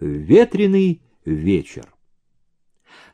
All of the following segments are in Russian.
Ветреный вечер.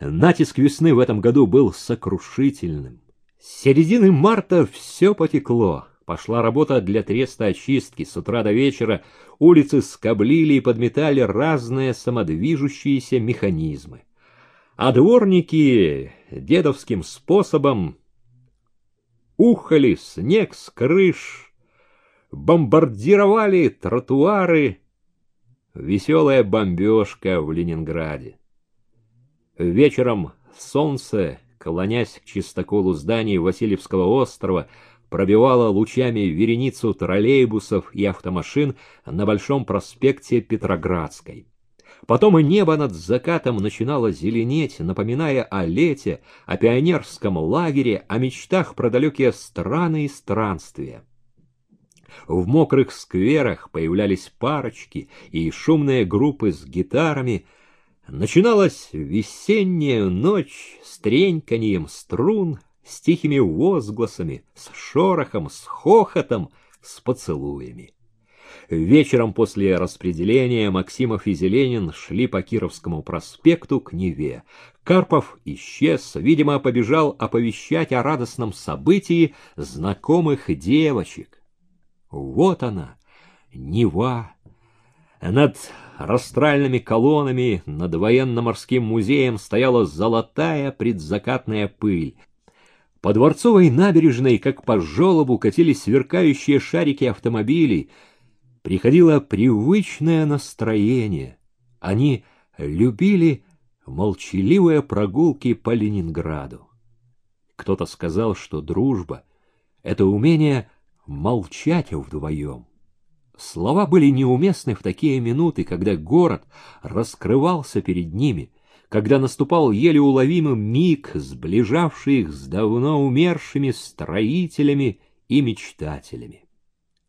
Натиск весны в этом году был сокрушительным. С середины марта все потекло. Пошла работа для треста очистки. С утра до вечера улицы скоблили и подметали разные самодвижущиеся механизмы. А дворники дедовским способом ухали снег с крыш, бомбардировали тротуары, Веселая бомбежка в Ленинграде. Вечером солнце, клонясь к чистоколу зданий Васильевского острова, пробивало лучами вереницу троллейбусов и автомашин на Большом проспекте Петроградской. Потом и небо над закатом начинало зеленеть, напоминая о лете, о пионерском лагере, о мечтах про далекие страны и странствия. В мокрых скверах появлялись парочки и шумные группы с гитарами. Начиналась весенняя ночь с треньканьем струн, с тихими возгласами, с шорохом, с хохотом, с поцелуями. Вечером после распределения Максимов и Зеленин шли по Кировскому проспекту к Неве. Карпов исчез, видимо, побежал оповещать о радостном событии знакомых девочек. Вот она, Нева. Над растральными колоннами над военно-морским музеем стояла золотая предзакатная пыль. По дворцовой набережной, как по желобу, катились сверкающие шарики автомобилей. Приходило привычное настроение. Они любили молчаливые прогулки по Ленинграду. Кто-то сказал, что дружба — это умение молчать вдвоем. Слова были неуместны в такие минуты, когда город раскрывался перед ними, когда наступал еле уловимый миг, сближавший их с давно умершими строителями и мечтателями.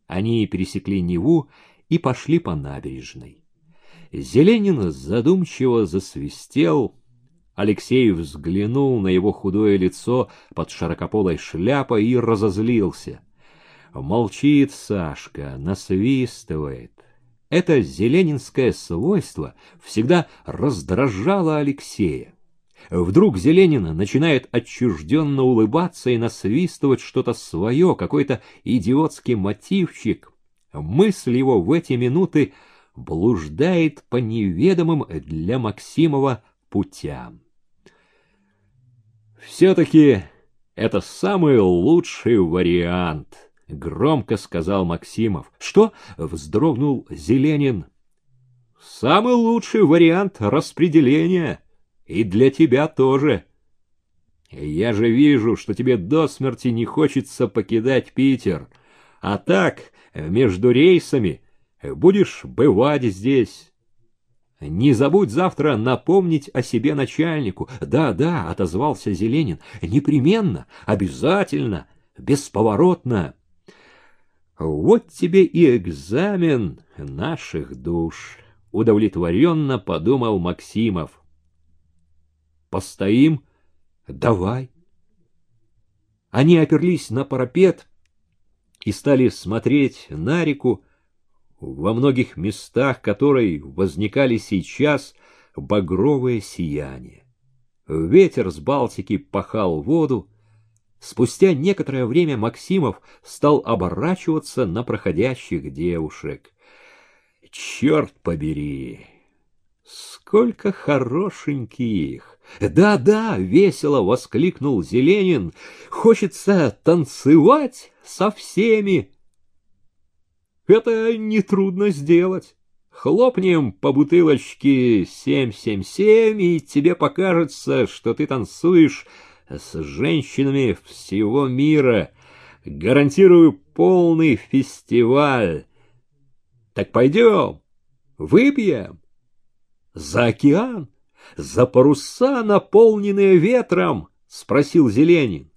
Они пересекли Неву и пошли по набережной. Зеленин задумчиво засвистел, Алексей взглянул на его худое лицо под широкополой шляпой и разозлился — Молчит Сашка, насвистывает. Это зеленинское свойство всегда раздражало Алексея. Вдруг Зеленин начинает отчужденно улыбаться и насвистывать что-то свое, какой-то идиотский мотивчик. Мысль его в эти минуты блуждает по неведомым для Максимова путям. Все-таки это самый лучший вариант —— громко сказал Максимов. «Что?» — вздрогнул Зеленин. «Самый лучший вариант распределения. И для тебя тоже. Я же вижу, что тебе до смерти не хочется покидать Питер. А так, между рейсами, будешь бывать здесь». «Не забудь завтра напомнить о себе начальнику». «Да, да», — отозвался Зеленин, — «непременно, обязательно, бесповоротно». Вот тебе и экзамен наших душ, удовлетворенно подумал Максимов. Постоим? Давай. Они оперлись на парапет и стали смотреть на реку, во многих местах которой возникали сейчас багровые сияния. Ветер с Балтики пахал воду, Спустя некоторое время Максимов стал оборачиваться на проходящих девушек. Черт побери! Сколько хорошеньких! Да-да, весело воскликнул Зеленин. Хочется танцевать со всеми. Это нетрудно сделать. Хлопнем по бутылочке семь-семь-семь, и тебе покажется, что ты танцуешь с женщинами всего мира. Гарантирую полный фестиваль. Так пойдем, выпьем. За океан, за паруса, наполненные ветром, спросил Зеленин.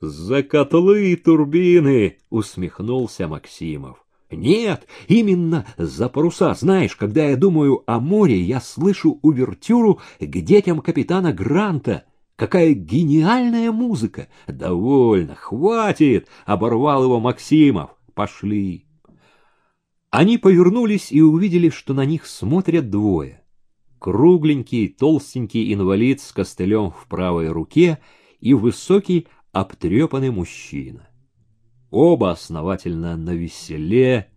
За котлы и турбины, усмехнулся Максимов. Нет, именно за паруса. Знаешь, когда я думаю о море, я слышу увертюру к детям капитана Гранта. Какая гениальная музыка! Довольно, хватит! Оборвал его Максимов. Пошли. Они повернулись и увидели, что на них смотрят двое. Кругленький, толстенький инвалид с костылем в правой руке и высокий, обтрепанный мужчина. Оба основательно навеселе.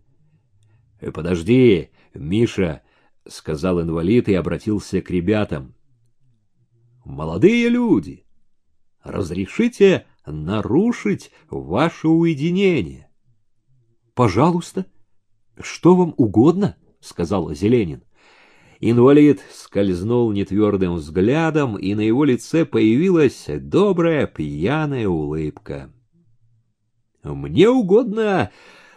«Э, — Подожди, Миша, — сказал инвалид и обратился к ребятам. — Молодые люди, разрешите нарушить ваше уединение? — Пожалуйста. Что вам угодно? — сказал Зеленин. Инвалид скользнул нетвердым взглядом, и на его лице появилась добрая пьяная улыбка. — Мне угодно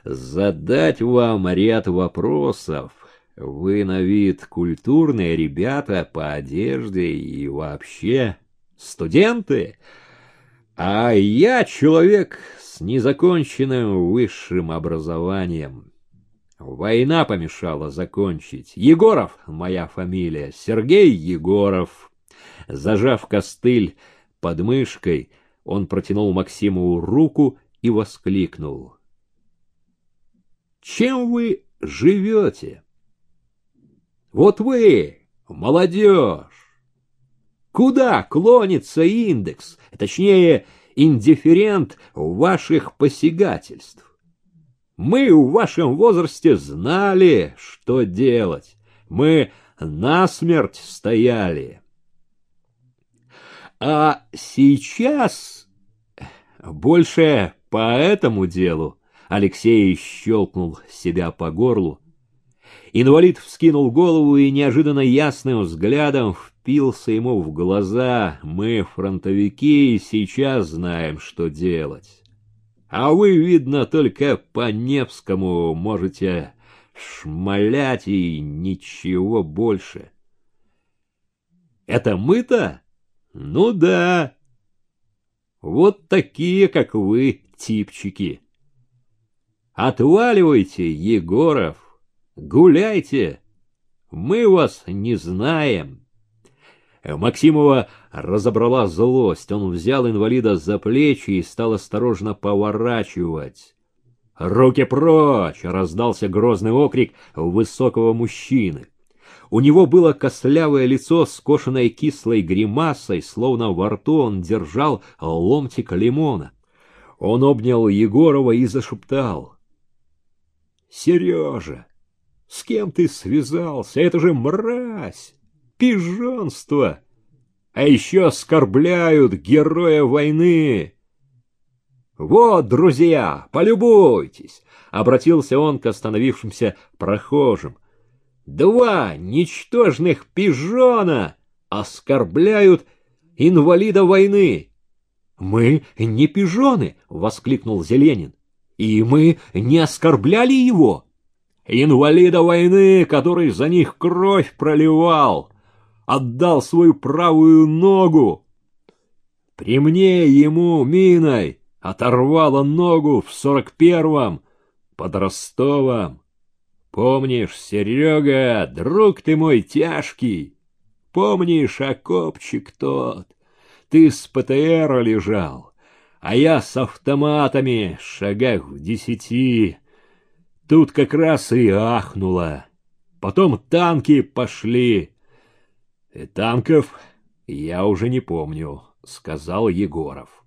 задать вам ряд вопросов. Вы на вид культурные ребята по одежде и вообще студенты, а я человек с незаконченным высшим образованием. Война помешала закончить. Егоров — моя фамилия, Сергей Егоров. Зажав костыль под мышкой, он протянул Максиму руку и воскликнул. «Чем вы живете?» Вот вы, молодежь! Куда клонится индекс, точнее, индифферент ваших посягательств? Мы в вашем возрасте знали, что делать. Мы насмерть стояли. А сейчас больше по этому делу Алексей щелкнул себя по горлу. Инвалид вскинул голову и неожиданно ясным взглядом впился ему в глаза. Мы, фронтовики, сейчас знаем, что делать. А вы, видно, только по Невскому можете шмалять и ничего больше. Это мы-то? Ну да. Вот такие, как вы, типчики. Отваливайте, Егоров. Гуляйте, мы вас не знаем. Максимова разобрала злость. Он взял инвалида за плечи и стал осторожно поворачивать. «Руки прочь!» — раздался грозный окрик высокого мужчины. У него было костлявое лицо, скошенное кислой гримасой, словно во рту он держал ломтик лимона. Он обнял Егорова и зашептал. «Сережа, с кем ты связался? Это же мразь! Пижонство! А еще оскорбляют героя войны! Вот, друзья, полюбуйтесь! Обратился он к остановившимся прохожим. Два ничтожных пижона оскорбляют инвалида войны. Мы не пижоны, воскликнул Зеленин. И мы не оскорбляли его инвалида войны, который за них кровь проливал, отдал свою правую ногу. При мне ему миной оторвало ногу в сорок первом под Ростовом. Помнишь, Серега, друг ты мой тяжкий? Помнишь, окопчик тот? Ты с ПТР лежал, а я с автоматами шагах в десяти Тут как раз и ахнуло. Потом танки пошли. И танков я уже не помню, сказал Егоров.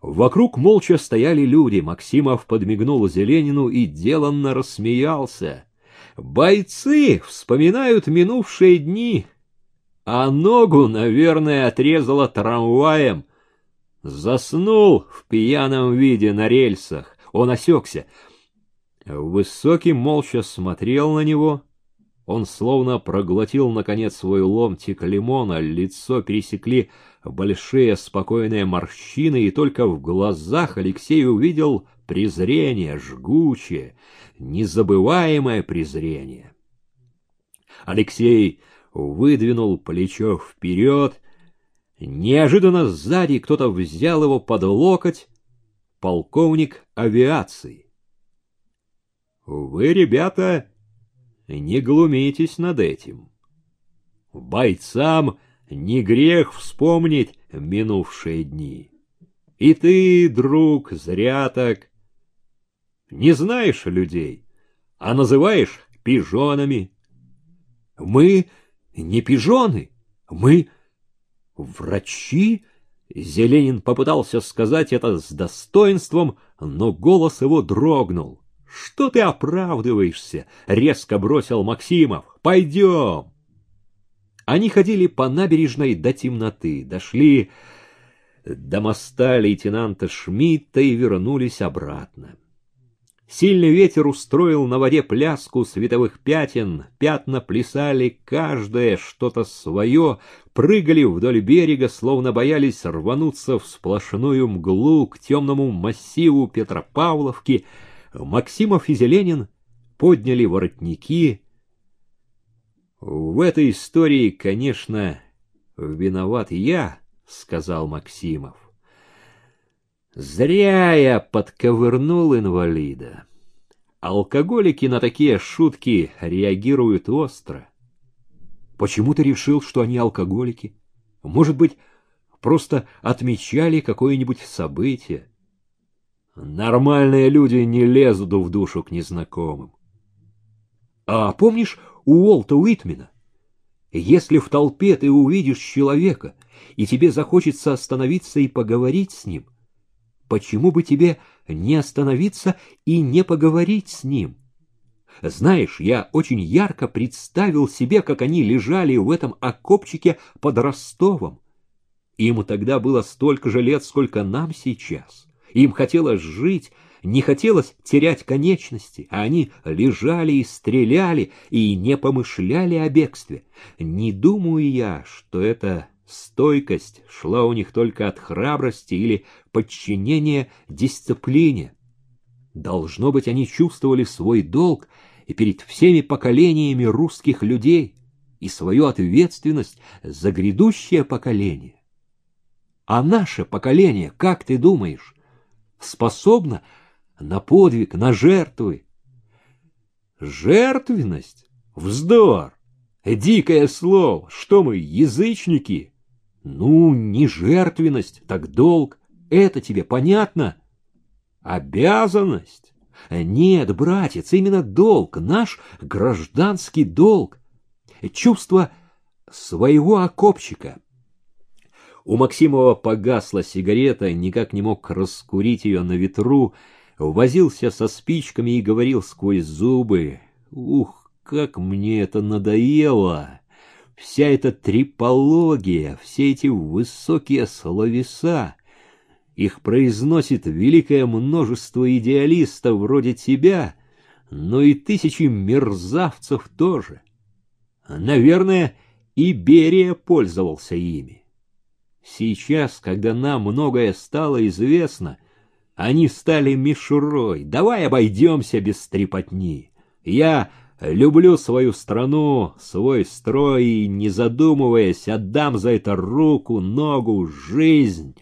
Вокруг молча стояли люди. Максимов подмигнул Зеленину и деланно рассмеялся. Бойцы вспоминают минувшие дни, а ногу, наверное, отрезало трамваем. Заснул в пьяном виде на рельсах. Он осекся. Высокий молча смотрел на него. Он словно проглотил, наконец, свой ломтик лимона, лицо пересекли большие спокойные морщины, и только в глазах Алексей увидел презрение, жгучее, незабываемое презрение. Алексей выдвинул плечо вперед. Неожиданно сзади кто-то взял его под локоть. Полковник авиации. Вы, ребята, не глумитесь над этим. Бойцам не грех вспомнить минувшие дни. И ты, друг, зря так. Не знаешь людей, а называешь пижонами. Мы не пижоны, мы врачи. Зеленин попытался сказать это с достоинством, но голос его дрогнул. «Что ты оправдываешься?» — резко бросил Максимов. «Пойдем!» Они ходили по набережной до темноты, дошли до моста лейтенанта Шмидта и вернулись обратно. Сильный ветер устроил на воде пляску световых пятен, пятна плясали каждое что-то свое, прыгали вдоль берега, словно боялись рвануться в сплошную мглу к темному массиву Петропавловки. Максимов и Зеленин подняли воротники. В этой истории, конечно, виноват я, — сказал Максимов. Зря я подковырнул инвалида. Алкоголики на такие шутки реагируют остро. Почему ты решил, что они алкоголики? Может быть, просто отмечали какое-нибудь событие? Нормальные люди не лезут в душу к незнакомым. А помнишь Уолта Уитмена? Если в толпе ты увидишь человека, и тебе захочется остановиться и поговорить с ним, почему бы тебе не остановиться и не поговорить с ним? Знаешь, я очень ярко представил себе, как они лежали в этом окопчике под Ростовом. Им тогда было столько же лет, сколько нам сейчас. Им хотелось жить, не хотелось терять конечности, а они лежали и стреляли и не помышляли о бегстве. Не думаю я, что эта стойкость шла у них только от храбрости или подчинения дисциплине. Должно быть, они чувствовали свой долг и перед всеми поколениями русских людей и свою ответственность за грядущее поколение. А наше поколение, как ты думаешь, способно на подвиг, на жертвы. Жертвенность? Вздор! Дикое слово! Что мы, язычники? Ну, не жертвенность, так долг. Это тебе понятно? Обязанность? Нет, братец, именно долг, наш гражданский долг. Чувство своего окопчика. У Максимова погасла сигарета, никак не мог раскурить ее на ветру, возился со спичками и говорил сквозь зубы. «Ух, как мне это надоело! Вся эта трипология, все эти высокие словеса!» Их произносит великое множество идеалистов вроде тебя, но и тысячи мерзавцев тоже. Наверное, и Берия пользовался ими. Сейчас, когда нам многое стало известно, они стали мишурой. Давай обойдемся без трепотни. Я люблю свою страну, свой строй, и, не задумываясь, отдам за это руку, ногу, жизнь.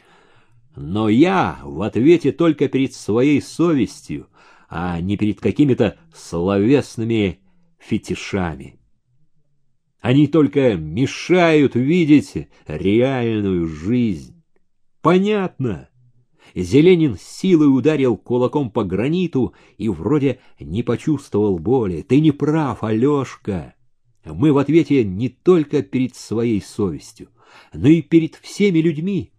Но я в ответе только перед своей совестью, а не перед какими-то словесными фетишами. Они только мешают видеть реальную жизнь. Понятно? Зеленин силой ударил кулаком по граниту и вроде не почувствовал боли. Ты не прав, Алешка. Мы в ответе не только перед своей совестью, но и перед всеми людьми,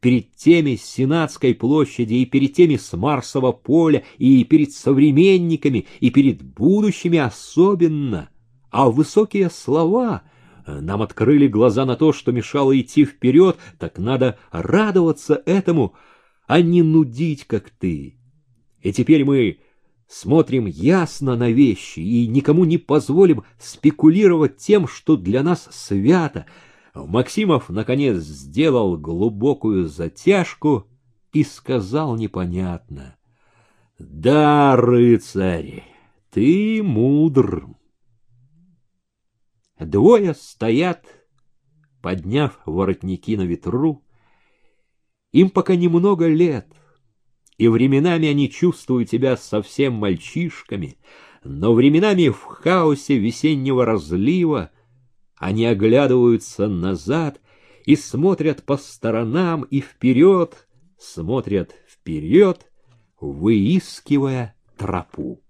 перед теми с Сенатской площади, и перед теми с Марсового поля, и перед современниками, и перед будущими особенно. А высокие слова нам открыли глаза на то, что мешало идти вперед, так надо радоваться этому — а не нудить, как ты. И теперь мы смотрим ясно на вещи и никому не позволим спекулировать тем, что для нас свято. Максимов, наконец, сделал глубокую затяжку и сказал непонятно. — Да, рыцарь, ты мудр. Двое стоят, подняв воротники на ветру, им пока немного лет, и временами они чувствуют себя совсем мальчишками, но временами в хаосе весеннего разлива они оглядываются назад и смотрят по сторонам и вперед, смотрят вперед, выискивая тропу.